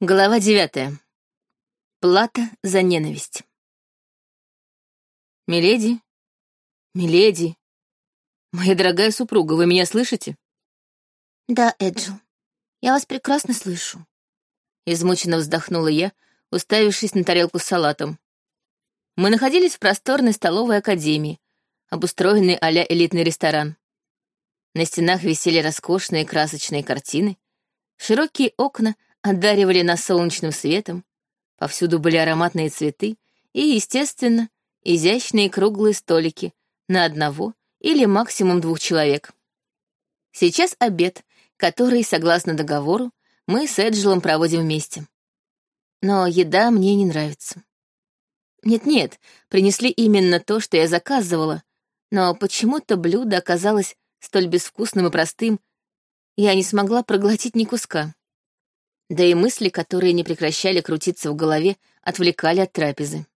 Глава девятая. Плата за ненависть. Миледи, миледи, моя дорогая супруга, вы меня слышите? Да, Эджил, я вас прекрасно слышу. Измученно вздохнула я, уставившись на тарелку с салатом. Мы находились в просторной столовой академии, обустроенной а элитный ресторан. На стенах висели роскошные красочные картины, широкие окна — одаривали нас солнечным светом, повсюду были ароматные цветы и, естественно, изящные круглые столики на одного или максимум двух человек. Сейчас обед, который, согласно договору, мы с Эджелом проводим вместе. Но еда мне не нравится. Нет-нет, принесли именно то, что я заказывала, но почему-то блюдо оказалось столь безвкусным и простым, я не смогла проглотить ни куска. Да и мысли, которые не прекращали крутиться в голове, отвлекали от трапезы.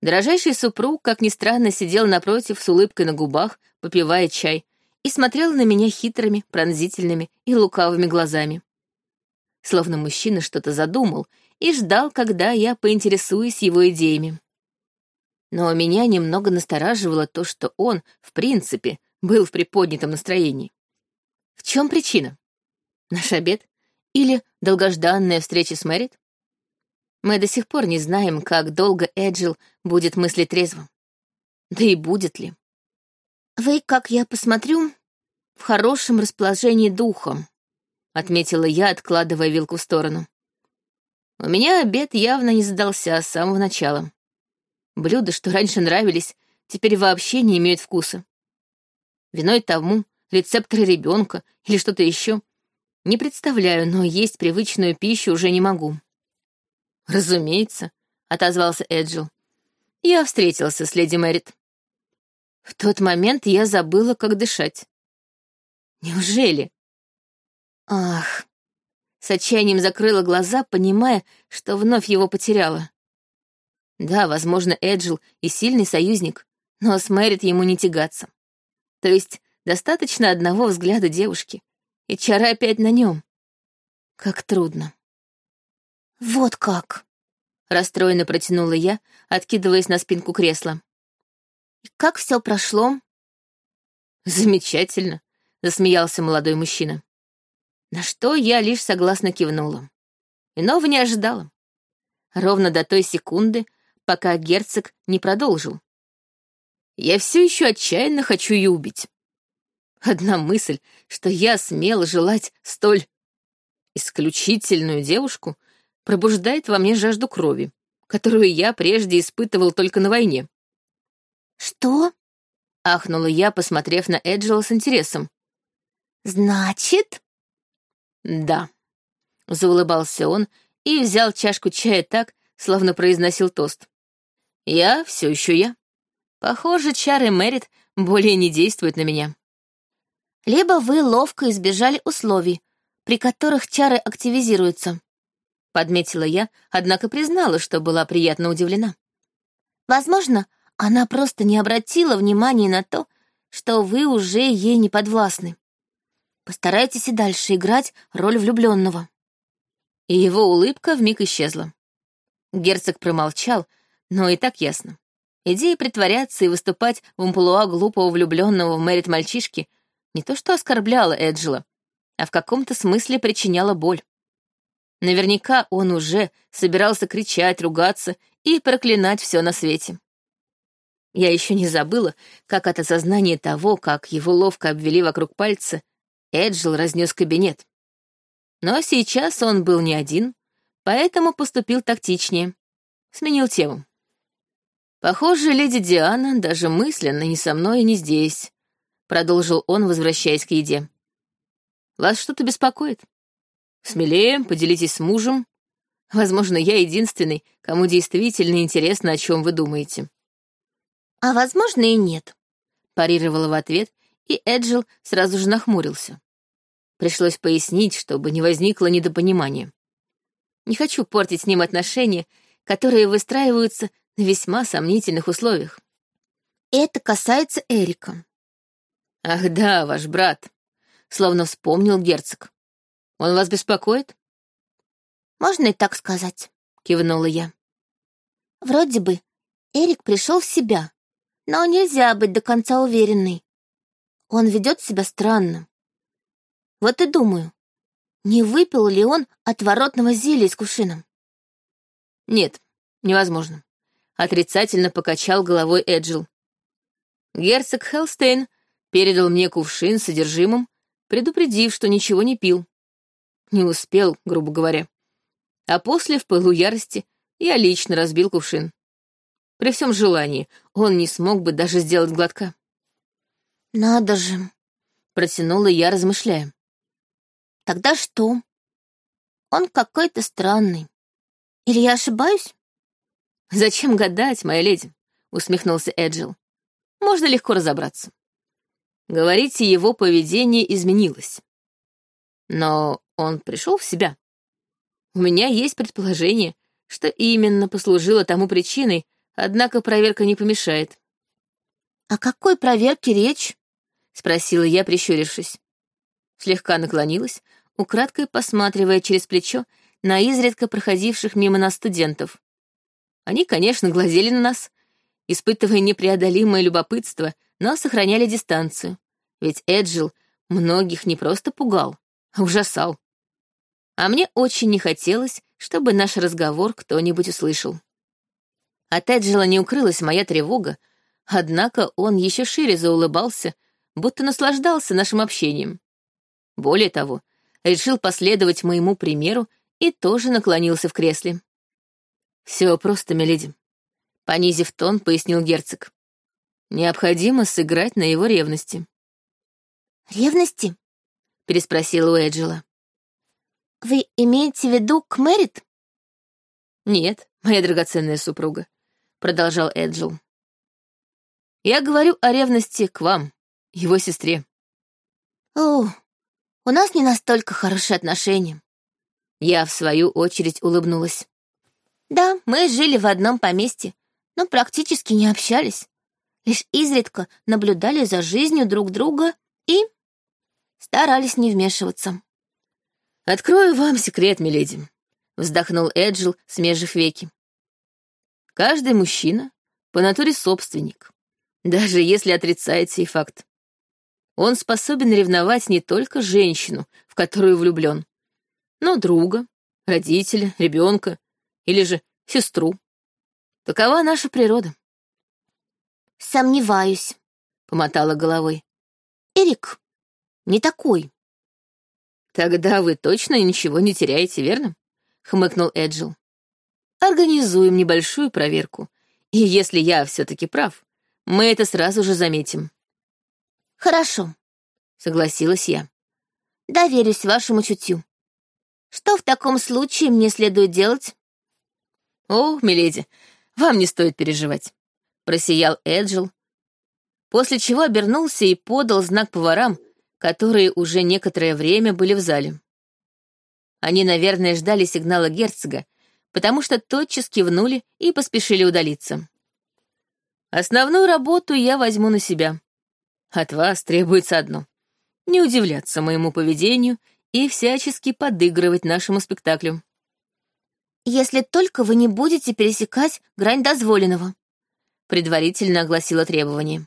Дорожайший супруг, как ни странно, сидел напротив с улыбкой на губах, попивая чай, и смотрел на меня хитрыми, пронзительными и лукавыми глазами. Словно мужчина что-то задумал и ждал, когда я поинтересуюсь его идеями. Но меня немного настораживало то, что он, в принципе, был в приподнятом настроении. В чем причина? Наш обед или долгожданная встреча с Мэрит? Мы до сих пор не знаем, как долго Эджил будет мыслить трезво. Да и будет ли. «Вы, как я посмотрю, в хорошем расположении духа», — отметила я, откладывая вилку в сторону. У меня обед явно не задался с самого начала. Блюда, что раньше нравились, теперь вообще не имеют вкуса. Виной тому рецепторы ребенка или что-то еще не представляю, но есть привычную пищу уже не могу. Разумеется, отозвался Эджил. Я встретился с леди Мэрит. В тот момент я забыла, как дышать. Неужели? Ах. С отчаянием закрыла глаза, понимая, что вновь его потеряла. Да, возможно, Эджил и сильный союзник, но с Мэрит ему не тягаться. То есть достаточно одного взгляда девушки, и чара опять на нем. Как трудно. «Вот как!» — расстроенно протянула я, откидываясь на спинку кресла. «И как все прошло?» «Замечательно», — засмеялся молодой мужчина. На что я лишь согласно кивнула. Иного не ожидала. Ровно до той секунды, пока герцог не продолжил. Я все еще отчаянно хочу ее убить. Одна мысль, что я смел желать столь исключительную девушку, пробуждает во мне жажду крови, которую я прежде испытывал только на войне. «Что?» — ахнула я, посмотрев на Эджела с интересом. «Значит?» «Да», — заулыбался он и взял чашку чая так, словно произносил тост. «Я все еще я. Похоже, чары Мэрит более не действуют на меня» либо вы ловко избежали условий, при которых чары активизируются. Подметила я, однако признала, что была приятно удивлена. Возможно, она просто не обратила внимания на то, что вы уже ей не подвластны. Постарайтесь и дальше играть роль влюбленного. И его улыбка вмиг исчезла. Герцог промолчал, но и так ясно. Идея притворяться и выступать в амплуа глупого влюбленного в Мэрит мальчишки — не то что оскорбляла Эджела, а в каком-то смысле причиняла боль. Наверняка он уже собирался кричать, ругаться и проклинать все на свете. Я еще не забыла, как от осознания того, как его ловко обвели вокруг пальца, Эджил разнес кабинет. Но сейчас он был не один, поэтому поступил тактичнее. Сменил тему. Похоже, леди Диана даже мысленно не со мной и не здесь, продолжил он, возвращаясь к еде. Вас что-то беспокоит? Смелее, поделитесь с мужем. Возможно, я единственный, кому действительно интересно, о чем вы думаете. А возможно и нет, парировала в ответ, и Эджил сразу же нахмурился. Пришлось пояснить, чтобы не возникло недопонимания. Не хочу портить с ним отношения, которые выстраиваются на весьма сомнительных условиях. Это касается Эрика. «Ах да, ваш брат», — словно вспомнил герцог. «Он вас беспокоит?» Можно и так сказать, кивнула я. Вроде бы Эрик пришел в себя, но нельзя быть до конца уверенной. Он ведет себя странно. Вот и думаю, не выпил ли он отворотного зелья с кувшином? Нет, невозможно. Отрицательно покачал головой Эджил. Герцог Хелстейн передал мне кувшин с содержимым, предупредив, что ничего не пил. Не успел, грубо говоря. А после, в пылу ярости, я лично разбил кувшин. При всем желании он не смог бы даже сделать глотка. «Надо же!» — протянула я, размышляя. «Тогда что? Он какой-то странный. Или я ошибаюсь?» «Зачем гадать, моя леди?» — усмехнулся Эджил. «Можно легко разобраться. Говорите, его поведение изменилось. Но он пришел в себя. У меня есть предположение, что именно послужило тому причиной, однако проверка не помешает. «О какой проверке речь?» — спросила я, прищурившись. Слегка наклонилась, украдкой посматривая через плечо на изредка проходивших мимо нас студентов. Они, конечно, глазели на нас, испытывая непреодолимое любопытство, но сохраняли дистанцию, ведь Эджил многих не просто пугал, а ужасал а мне очень не хотелось, чтобы наш разговор кто-нибудь услышал. От Эджела не укрылась моя тревога, однако он еще шире заулыбался, будто наслаждался нашим общением. Более того, решил последовать моему примеру и тоже наклонился в кресле. «Все просто, миледи», — понизив тон, пояснил герцог. «Необходимо сыграть на его ревности». «Ревности?» — переспросила Уэджела. «Вы имеете в виду Кмерит?» «Нет, моя драгоценная супруга», — продолжал Эджил. «Я говорю о ревности к вам, его сестре». «О, у нас не настолько хорошие отношения». Я, в свою очередь, улыбнулась. «Да, мы жили в одном поместье, но практически не общались. Лишь изредка наблюдали за жизнью друг друга и старались не вмешиваться». «Открою вам секрет, миледи», — вздохнул Эджил, смежив веки. «Каждый мужчина по натуре собственник, даже если отрицает сей факт. Он способен ревновать не только женщину, в которую влюблен, но друга, родителя, ребенка или же сестру. Такова наша природа». «Сомневаюсь», — помотала головой. «Эрик не такой». «Тогда вы точно ничего не теряете, верно?» — хмыкнул Эджил. «Организуем небольшую проверку, и если я все-таки прав, мы это сразу же заметим». «Хорошо», — согласилась я. «Доверюсь вашему чутью. Что в таком случае мне следует делать?» «О, миледи, вам не стоит переживать», — просиял Эджил, после чего обернулся и подал знак поварам, которые уже некоторое время были в зале. Они, наверное, ждали сигнала герцога, потому что тотчас кивнули и поспешили удалиться. Основную работу я возьму на себя. От вас требуется одно — не удивляться моему поведению и всячески подыгрывать нашему спектаклю. «Если только вы не будете пересекать грань дозволенного», — предварительно огласила требование.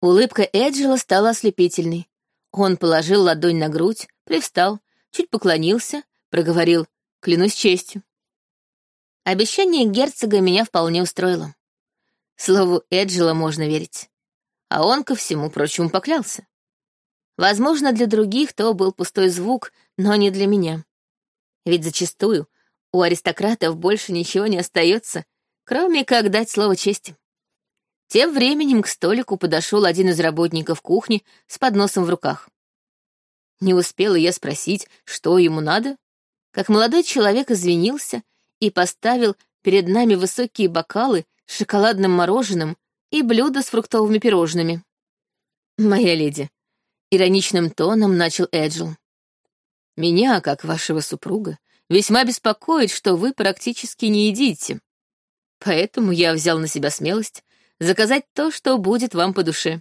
Улыбка Эджела стала ослепительной, он положил ладонь на грудь, привстал, чуть поклонился, проговорил «клянусь честью». Обещание герцога меня вполне устроило. Слову Эджела можно верить. А он ко всему прочему поклялся. Возможно, для других то был пустой звук, но не для меня. Ведь зачастую у аристократов больше ничего не остается, кроме как дать слово чести. Тем временем к столику подошел один из работников кухни с подносом в руках. Не успела я спросить, что ему надо, как молодой человек извинился и поставил перед нами высокие бокалы с шоколадным мороженым и блюдо с фруктовыми пирожными. «Моя леди», — ироничным тоном начал Эджил. «Меня, как вашего супруга, весьма беспокоит, что вы практически не едите. Поэтому я взял на себя смелость заказать то, что будет вам по душе.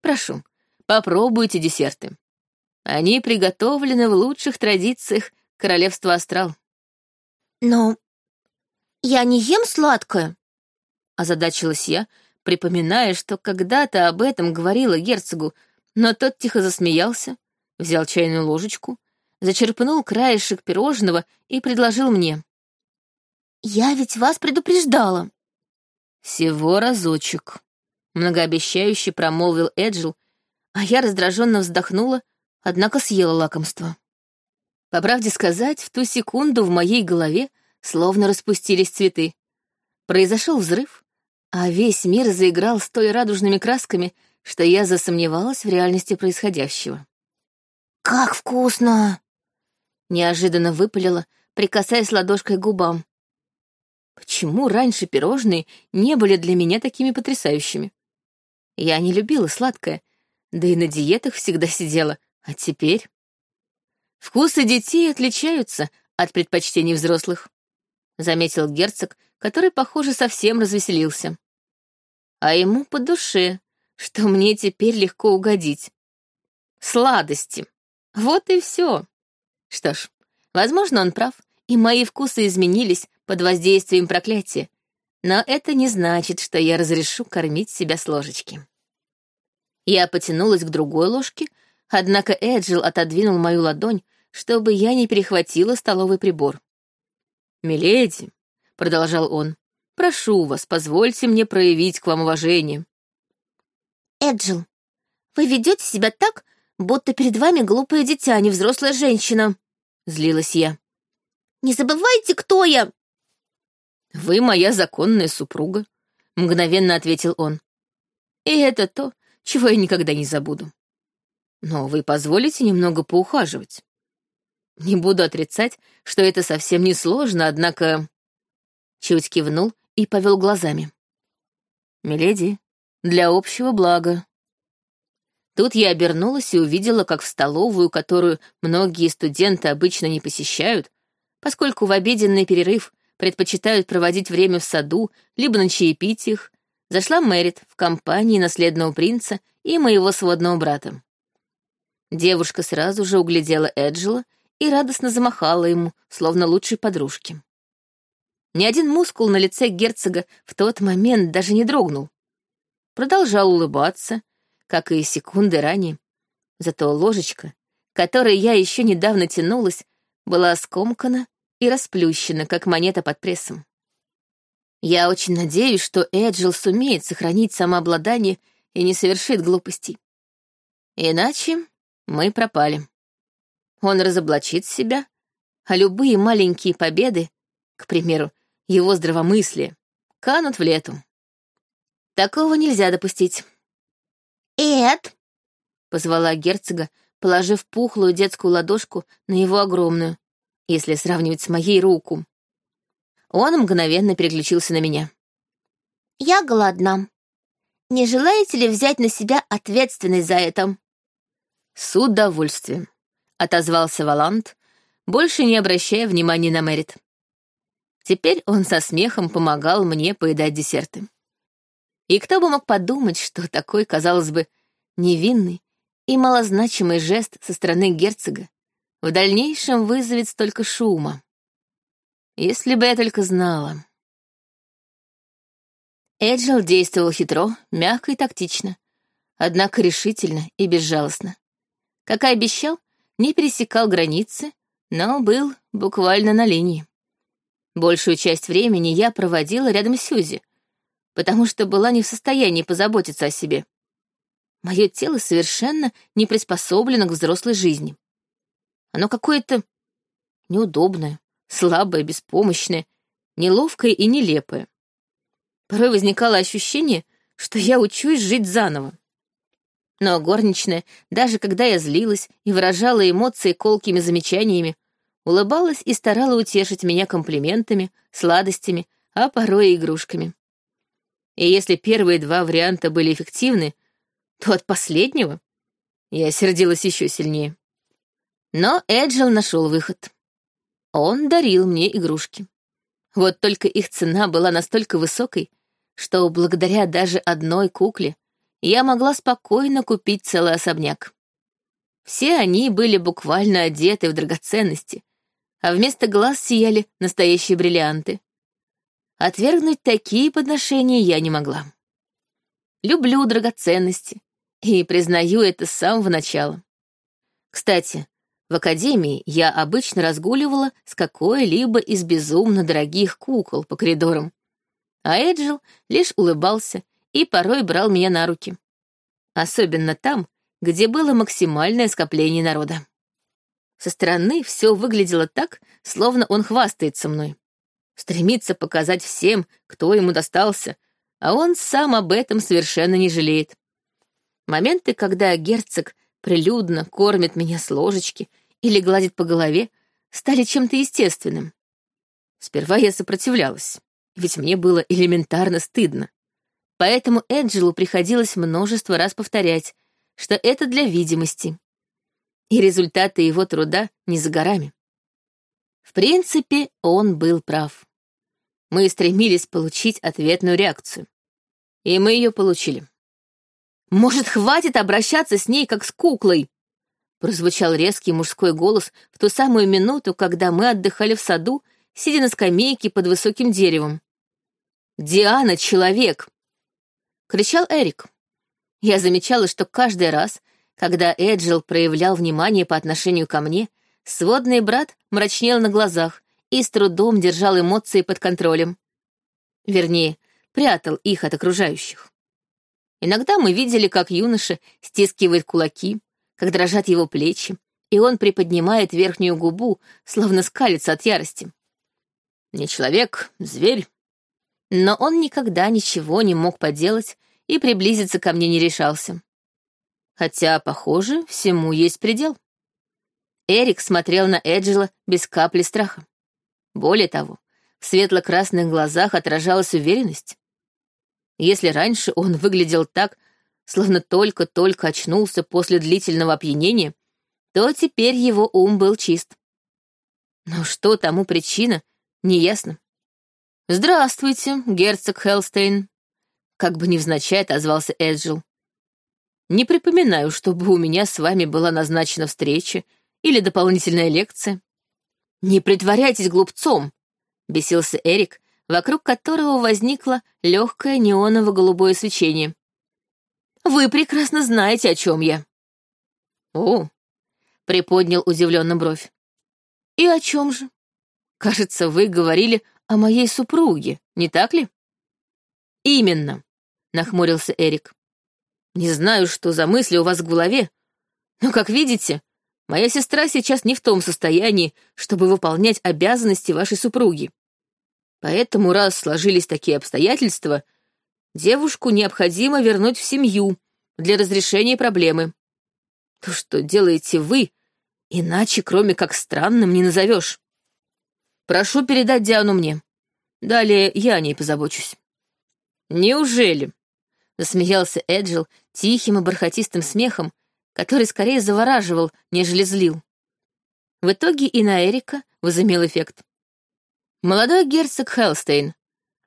Прошу, попробуйте десерты. Они приготовлены в лучших традициях королевства Астрал. Но я не ем сладкое, озадачилась я, припоминая, что когда-то об этом говорила герцогу, но тот тихо засмеялся, взял чайную ложечку, зачерпнул краешек пирожного и предложил мне. «Я ведь вас предупреждала». «Всего разочек», — многообещающе промолвил Эджил, а я раздраженно вздохнула, однако съела лакомство. По правде сказать, в ту секунду в моей голове словно распустились цветы. Произошел взрыв, а весь мир заиграл столь радужными красками, что я засомневалась в реальности происходящего. «Как вкусно!» Неожиданно выпалила, прикасаясь ладошкой к губам. Почему раньше пирожные не были для меня такими потрясающими? Я не любила сладкое, да и на диетах всегда сидела, а теперь... Вкусы детей отличаются от предпочтений взрослых, заметил герцог, который, похоже, совсем развеселился. А ему по душе, что мне теперь легко угодить. Сладости. Вот и все. Что ж, возможно, он прав, и мои вкусы изменились под воздействием проклятия, но это не значит, что я разрешу кормить себя с ложечки. Я потянулась к другой ложке, однако Эджил отодвинул мою ладонь, чтобы я не перехватила столовый прибор. «Миледи», — продолжал он, — «прошу вас, позвольте мне проявить к вам уважение». «Эджил, вы ведете себя так, будто перед вами глупое дитя, а не взрослая женщина», — злилась я. «Не забывайте, кто я!» «Вы моя законная супруга», — мгновенно ответил он. «И это то, чего я никогда не забуду. Но вы позволите немного поухаживать?» Не буду отрицать, что это совсем не сложно, однако...» Чуть кивнул и повел глазами. «Миледи, для общего блага». Тут я обернулась и увидела, как в столовую, которую многие студенты обычно не посещают, поскольку в обеденный перерыв предпочитают проводить время в саду либо на чаепитиях, зашла Мэрит в компании наследного принца и моего сводного брата. Девушка сразу же углядела Эджела и радостно замахала ему, словно лучшей подружке. Ни один мускул на лице герцога в тот момент даже не дрогнул. Продолжал улыбаться, как и секунды ранее. Зато ложечка, которой я еще недавно тянулась, была скомкана и расплющена, как монета под прессом. Я очень надеюсь, что Эджил сумеет сохранить самообладание и не совершит глупостей. Иначе мы пропали он разоблачит себя, а любые маленькие победы, к примеру, его здравомыслие, канут в лету. Такого нельзя допустить. «Эд!» — позвала герцога, положив пухлую детскую ладошку на его огромную, если сравнивать с моей руку. Он мгновенно переключился на меня. «Я голодна. Не желаете ли взять на себя ответственность за это?» «С удовольствием», отозвался Валант, больше не обращая внимания на Мэрит. Теперь он со смехом помогал мне поедать десерты. И кто бы мог подумать, что такой, казалось бы, невинный и малозначимый жест со стороны герцога в дальнейшем вызовет столько шума. Если бы я только знала. Эджил действовал хитро, мягко и тактично, однако решительно и безжалостно. Как и обещал, не пересекал границы, но был буквально на линии. Большую часть времени я проводила рядом с Сюзи, потому что была не в состоянии позаботиться о себе. Мое тело совершенно не приспособлено к взрослой жизни. Оно какое-то неудобное, слабое, беспомощное, неловкое и нелепое. Порой возникало ощущение, что я учусь жить заново. Но горничная, даже когда я злилась и выражала эмоции колкими замечаниями, улыбалась и старала утешить меня комплиментами, сладостями, а порой и игрушками. И если первые два варианта были эффективны, то от последнего я сердилась еще сильнее. Но Эджил нашел выход. Он дарил мне игрушки. Вот только их цена была настолько высокой, что благодаря даже одной кукле я могла спокойно купить целый особняк. Все они были буквально одеты в драгоценности, а вместо глаз сияли настоящие бриллианты. Отвергнуть такие подношения я не могла. Люблю драгоценности и признаю это с самого начала. Кстати, в академии я обычно разгуливала с какой-либо из безумно дорогих кукол по коридорам, а Эджил лишь улыбался и порой брал меня на руки. Особенно там, где было максимальное скопление народа. Со стороны все выглядело так, словно он хвастается мной. Стремится показать всем, кто ему достался, а он сам об этом совершенно не жалеет. Моменты, когда герцог прилюдно кормит меня с ложечки или гладит по голове, стали чем-то естественным. Сперва я сопротивлялась, ведь мне было элементарно стыдно. Поэтому Эджилу приходилось множество раз повторять, что это для видимости и результаты его труда не за горами. В принципе, он был прав. Мы стремились получить ответную реакцию. И мы ее получили. «Может, хватит обращаться с ней, как с куклой?» Прозвучал резкий мужской голос в ту самую минуту, когда мы отдыхали в саду, сидя на скамейке под высоким деревом. «Диана — человек!» — кричал Эрик. Я замечала, что каждый раз, когда Эджил проявлял внимание по отношению ко мне, сводный брат мрачнел на глазах и с трудом держал эмоции под контролем. Вернее, прятал их от окружающих. Иногда мы видели, как юноша стискивает кулаки, как дрожат его плечи, и он приподнимает верхнюю губу, словно скалится от ярости. Не человек, зверь. Но он никогда ничего не мог поделать и приблизиться ко мне не решался. Хотя, похоже, всему есть предел. Эрик смотрел на Эджела без капли страха. Более того, в светло-красных глазах отражалась уверенность. Если раньше он выглядел так, словно только-только очнулся после длительного опьянения, то теперь его ум был чист. Но что тому причина, неясно. «Здравствуйте, герцог Хелстейн», — как бы невзначай отозвался Эджил. Не припоминаю, чтобы у меня с вами была назначена встреча или дополнительная лекция. Не притворяйтесь глупцом, бесился Эрик, вокруг которого возникло легкое неоново-голубое свечение. Вы прекрасно знаете, о чем я. О, приподнял удивленно бровь. И о чем же? Кажется, вы говорили о моей супруге, не так ли? Именно, нахмурился Эрик. Не знаю, что за мысли у вас в голове, но, как видите, моя сестра сейчас не в том состоянии, чтобы выполнять обязанности вашей супруги. Поэтому, раз сложились такие обстоятельства, девушку необходимо вернуть в семью для разрешения проблемы. То, что делаете вы, иначе, кроме как странным, не назовешь. Прошу передать Диану мне. Далее я о ней позабочусь. Неужели? Засмеялся Эджил тихим и бархатистым смехом, который скорее завораживал, нежели злил. В итоге и на Эрика возымел эффект. «Молодой герцог Хелстейн,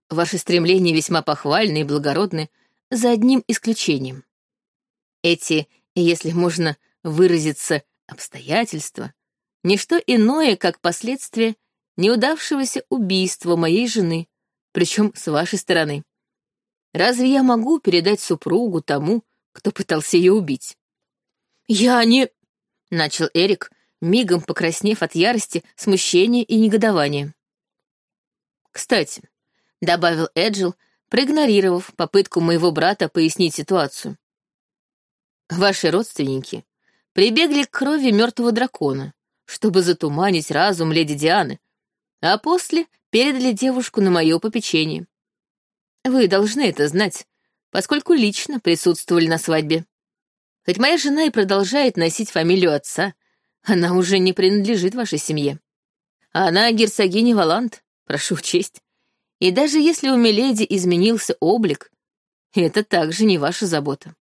ваши стремления весьма похвальны и благородны, за одним исключением. Эти, если можно выразиться, обстоятельства — ничто иное, как последствия неудавшегося убийства моей жены, причем с вашей стороны. Разве я могу передать супругу тому, кто пытался ее убить? Я не... Начал Эрик, мигом покраснев от ярости, смущения и негодования. Кстати, добавил Эджил, проигнорировав попытку моего брата пояснить ситуацию. Ваши родственники прибегли к крови мертвого дракона, чтобы затуманить разум леди Дианы, а после передали девушку на мое попечение. Вы должны это знать, поскольку лично присутствовали на свадьбе. Хоть моя жена и продолжает носить фамилию отца, она уже не принадлежит вашей семье. Она герцогиня Валант, прошу честь. И даже если у Миледи изменился облик, это также не ваша забота.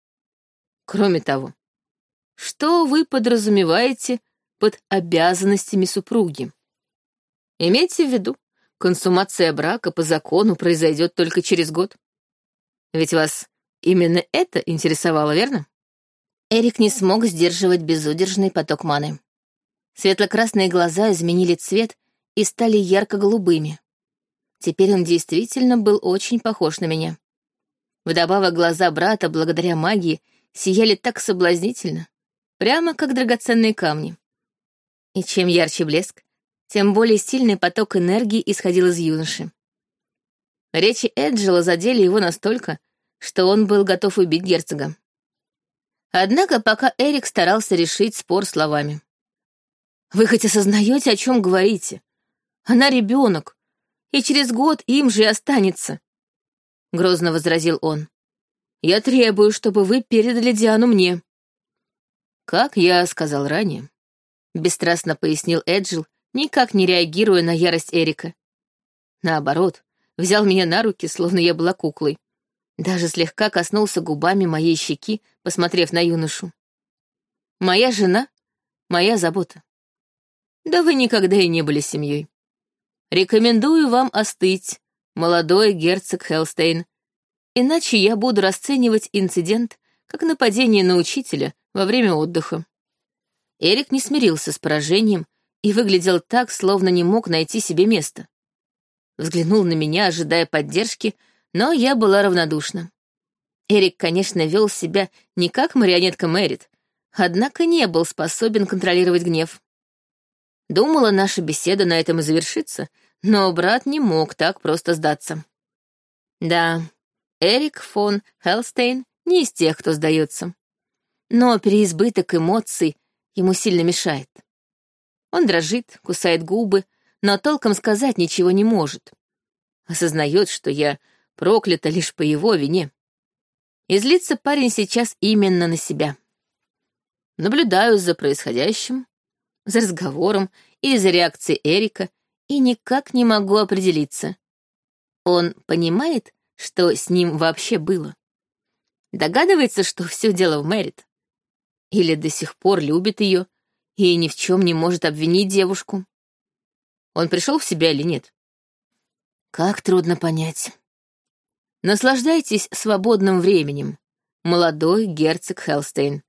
Кроме того, что вы подразумеваете под обязанностями супруги? Имейте в виду, консумация брака по закону произойдет только через год. Ведь вас именно это интересовало, верно? Эрик не смог сдерживать безудержный поток маны. Светло-красные глаза изменили цвет и стали ярко-голубыми. Теперь он действительно был очень похож на меня. Вдобавок глаза брата, благодаря магии, сияли так соблазнительно, прямо как драгоценные камни. И чем ярче блеск, тем более сильный поток энергии исходил из юноши. Речи Эджела задели его настолько, что он был готов убить герцога. Однако пока Эрик старался решить спор словами. «Вы хоть осознаете, о чем говорите? Она ребенок, и через год им же и останется», — грозно возразил он. «Я требую, чтобы вы передали Диану мне». «Как я сказал ранее», — бесстрастно пояснил Эджил, никак не реагируя на ярость Эрика. Наоборот, взял меня на руки, словно я была куклой. Даже слегка коснулся губами моей щеки, посмотрев на юношу. «Моя жена — моя забота. Да вы никогда и не были семьей. Рекомендую вам остыть, молодой герцог Хелстейн, иначе я буду расценивать инцидент как нападение на учителя во время отдыха». Эрик не смирился с поражением и выглядел так, словно не мог найти себе места. Взглянул на меня, ожидая поддержки, но я была равнодушна. Эрик, конечно, вел себя не как марионетка Мэрит, однако не был способен контролировать гнев. Думала, наша беседа на этом и завершится, но брат не мог так просто сдаться. Да, Эрик фон Хелстейн не из тех, кто сдается. Но переизбыток эмоций ему сильно мешает. Он дрожит, кусает губы, но толком сказать ничего не может. Осознает, что я проклята лишь по его вине. И злится парень сейчас именно на себя. Наблюдаю за происходящим, за разговором и за реакцией Эрика, и никак не могу определиться. Он понимает, что с ним вообще было? Догадывается, что все дело в Мэрит? Или до сих пор любит ее и ни в чем не может обвинить девушку? Он пришел в себя или нет? Как трудно понять. Наслаждайтесь свободным временем, молодой герцог Хелстейн,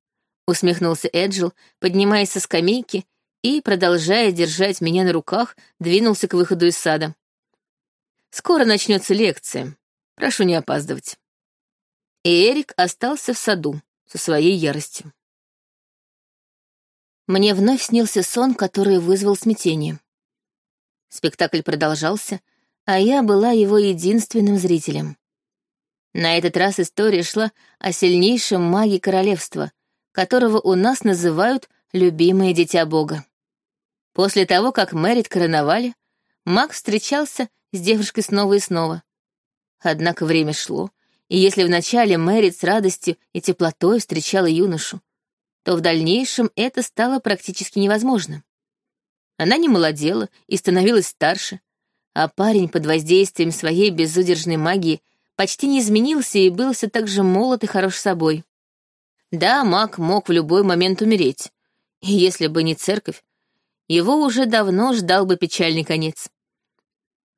усмехнулся Эджил, поднимаясь со скамейки и, продолжая держать меня на руках, двинулся к выходу из сада. Скоро начнется лекция. Прошу не опаздывать. И Эрик остался в саду со своей яростью. Мне вновь снился сон, который вызвал смятение. Спектакль продолжался, а я была его единственным зрителем. На этот раз история шла о сильнейшем маге королевства, которого у нас называют «любимое дитя Бога». После того, как Мэрит короновали, маг встречался с девушкой снова и снова. Однако время шло, и если вначале Мэрит с радостью и теплотой встречала юношу, то в дальнейшем это стало практически невозможно. Она не молодела и становилась старше, а парень под воздействием своей безудержной магии почти не изменился и был все так же молод и хорош собой. Да, маг мог в любой момент умереть, и если бы не церковь, его уже давно ждал бы печальный конец.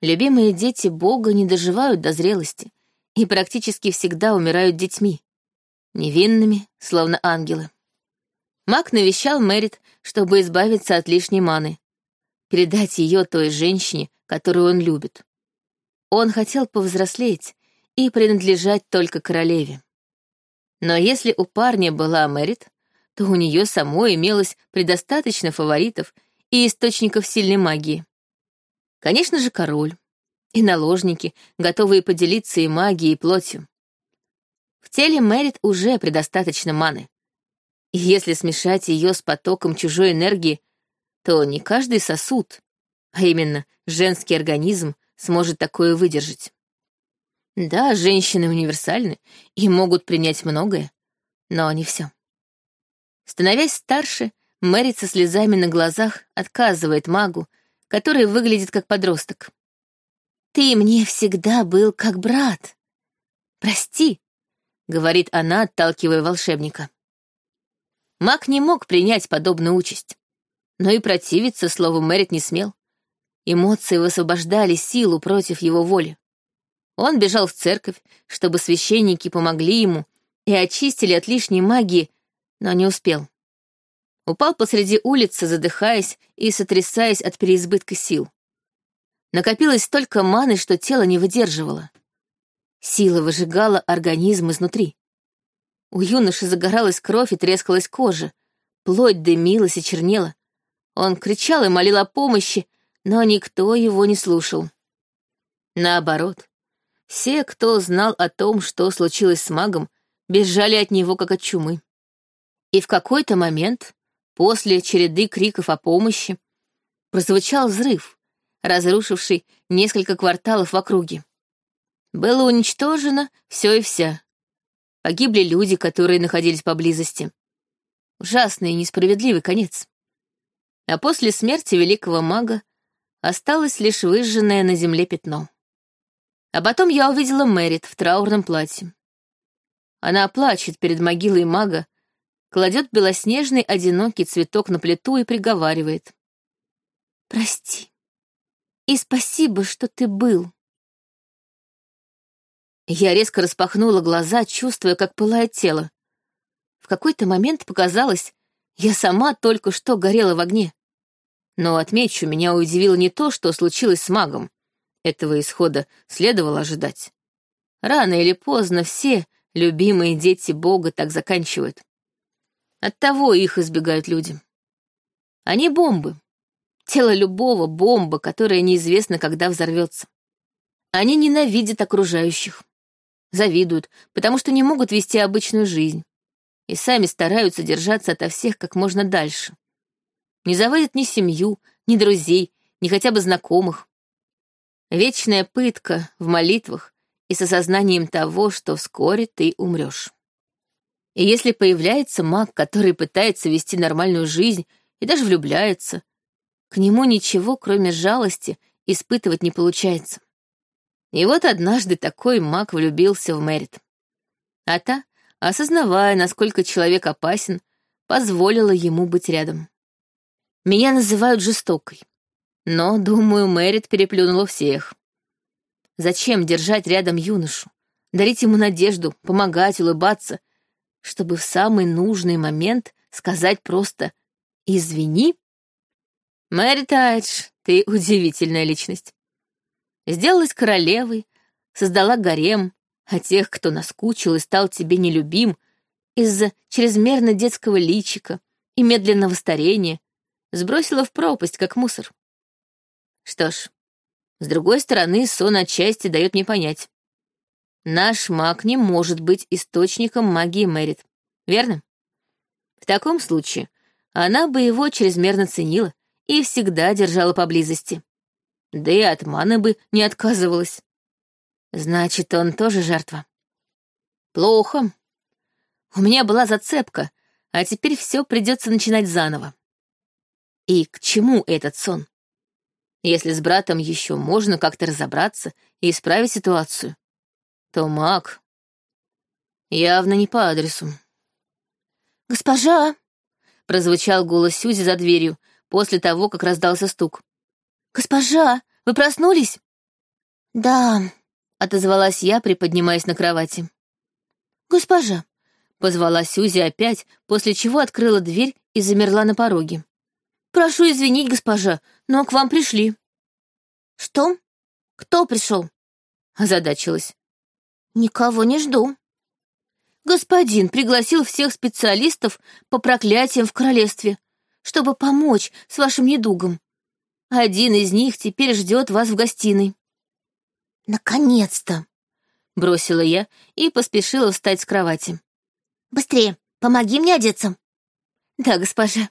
Любимые дети Бога не доживают до зрелости и практически всегда умирают детьми, невинными, словно ангелы. Маг навещал Мэрит, чтобы избавиться от лишней маны, передать ее той женщине, которую он любит. Он хотел повзрослеть и принадлежать только королеве. Но если у парня была Мэрит, то у нее самой имелось предостаточно фаворитов и источников сильной магии. Конечно же, король. И наложники, готовые поделиться и магией, и плотью. В теле Мэрит уже предостаточно маны. И если смешать ее с потоком чужой энергии, то не каждый сосуд, а именно женский организм, сможет такое выдержать. Да, женщины универсальны и могут принять многое, но не все. Становясь старше, Мэри со слезами на глазах отказывает магу, который выглядит как подросток. «Ты мне всегда был как брат. Прости», — говорит она, отталкивая волшебника. Маг не мог принять подобную участь но и противиться слову Мэрит не смел. Эмоции высвобождали силу против его воли. Он бежал в церковь, чтобы священники помогли ему и очистили от лишней магии, но не успел. Упал посреди улицы, задыхаясь и сотрясаясь от переизбытка сил. Накопилось столько маны, что тело не выдерживало. Сила выжигала организм изнутри. У юноши загоралась кровь и трескалась кожа, плоть дымилась и чернела. Он кричал и молил о помощи, но никто его не слушал. Наоборот, все, кто знал о том, что случилось с магом, бежали от него как от чумы. И в какой-то момент, после череды криков о помощи, прозвучал взрыв, разрушивший несколько кварталов в округе. Было уничтожено все и вся. Погибли люди, которые находились поблизости. Ужасный и несправедливый конец. А после смерти великого мага осталось лишь выжженное на земле пятно. А потом я увидела Мэрит в траурном платье. Она плачет перед могилой мага, кладет белоснежный одинокий цветок на плиту и приговаривает. «Прости. И спасибо, что ты был». Я резко распахнула глаза, чувствуя, как пылает тело. В какой-то момент показалось, я сама только что горела в огне. Но, отмечу, меня удивило не то, что случилось с магом. Этого исхода следовало ожидать. Рано или поздно все любимые дети Бога так заканчивают. Оттого их избегают люди. Они бомбы. Тело любого бомба, которая неизвестно, когда взорвется. Они ненавидят окружающих завидуют, потому что не могут вести обычную жизнь. И сами стараются держаться ото всех как можно дальше. Не заводят ни семью, ни друзей, ни хотя бы знакомых. Вечная пытка в молитвах и с осознанием того, что вскоре ты умрешь. И если появляется маг, который пытается вести нормальную жизнь и даже влюбляется, к нему ничего, кроме жалости, испытывать не получается. И вот однажды такой маг влюбился в Мэрит. А та, осознавая, насколько человек опасен, позволила ему быть рядом. Меня называют жестокой. Но, думаю, Мэрит переплюнула всех. Зачем держать рядом юношу, дарить ему надежду, помогать, улыбаться, чтобы в самый нужный момент сказать просто «извини»? Мэри Тайдж, ты удивительная личность сделалась королевой, создала гарем, а тех, кто наскучил и стал тебе нелюбим из-за чрезмерно детского личика и медленного старения, сбросила в пропасть, как мусор. Что ж, с другой стороны, сон отчасти дает мне понять. Наш маг не может быть источником магии Мэрит, верно? В таком случае она бы его чрезмерно ценила и всегда держала поблизости да и от маны бы не отказывалась. Значит, он тоже жертва. Плохо. У меня была зацепка, а теперь все придется начинать заново. И к чему этот сон? Если с братом еще можно как-то разобраться и исправить ситуацию, то маг явно не по адресу. «Госпожа!» — прозвучал голос Сюзи за дверью после того, как раздался стук. «Госпожа, вы проснулись?» «Да», — отозвалась я, приподнимаясь на кровати. «Госпожа», — позвала Сюзи опять, после чего открыла дверь и замерла на пороге. «Прошу извинить, госпожа, но к вам пришли». «Что? Кто пришел?» — озадачилась. «Никого не жду». «Господин пригласил всех специалистов по проклятиям в королевстве, чтобы помочь с вашим недугом. Один из них теперь ждет вас в гостиной». «Наконец-то!» — бросила я и поспешила встать с кровати. «Быстрее, помоги мне одеться». «Да, госпожа».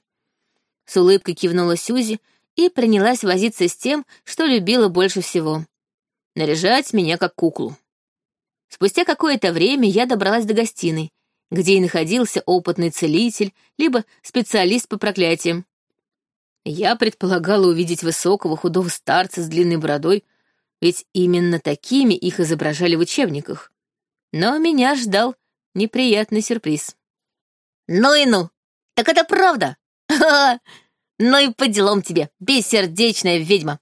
С улыбкой кивнула Сюзи и принялась возиться с тем, что любила больше всего — наряжать меня как куклу. Спустя какое-то время я добралась до гостиной, где и находился опытный целитель, либо специалист по проклятиям, я предполагала увидеть высокого худого старца с длинной бородой, ведь именно такими их изображали в учебниках. Но меня ждал неприятный сюрприз. «Ну и ну! Так это правда! Ха -ха! Ну и по делам тебе, бессердечная ведьма!»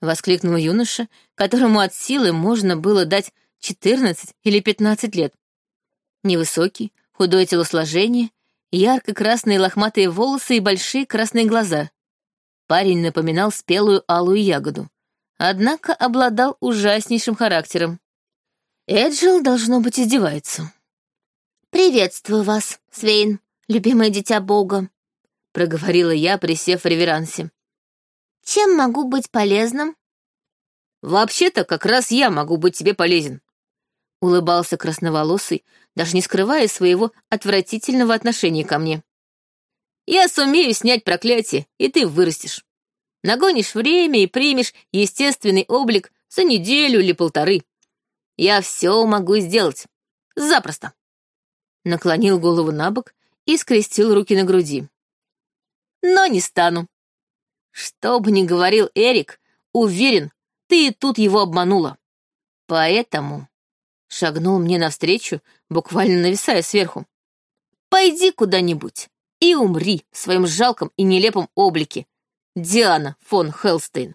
Воскликнул юноша, которому от силы можно было дать 14 или 15 лет. Невысокий, худое телосложение ярко-красные лохматые волосы и большие красные глаза. Парень напоминал спелую алую ягоду, однако обладал ужаснейшим характером. Эджил, должно быть, издевается. «Приветствую вас, Свейн, любимое дитя Бога», — проговорила я, присев в реверансе. «Чем могу быть полезным?» «Вообще-то, как раз я могу быть тебе полезен», — улыбался красноволосый, даже не скрывая своего отвратительного отношения ко мне. «Я сумею снять проклятие, и ты вырастешь. Нагонишь время и примешь естественный облик за неделю или полторы. Я все могу сделать. Запросто. Наклонил голову на бок и скрестил руки на груди. Но не стану. Что бы ни говорил Эрик, уверен, ты и тут его обманула. Поэтому шагнул мне навстречу, буквально нависая сверху. Пойди куда-нибудь и умри в своем жалком и нелепом облике, Диана фон Хелстейн.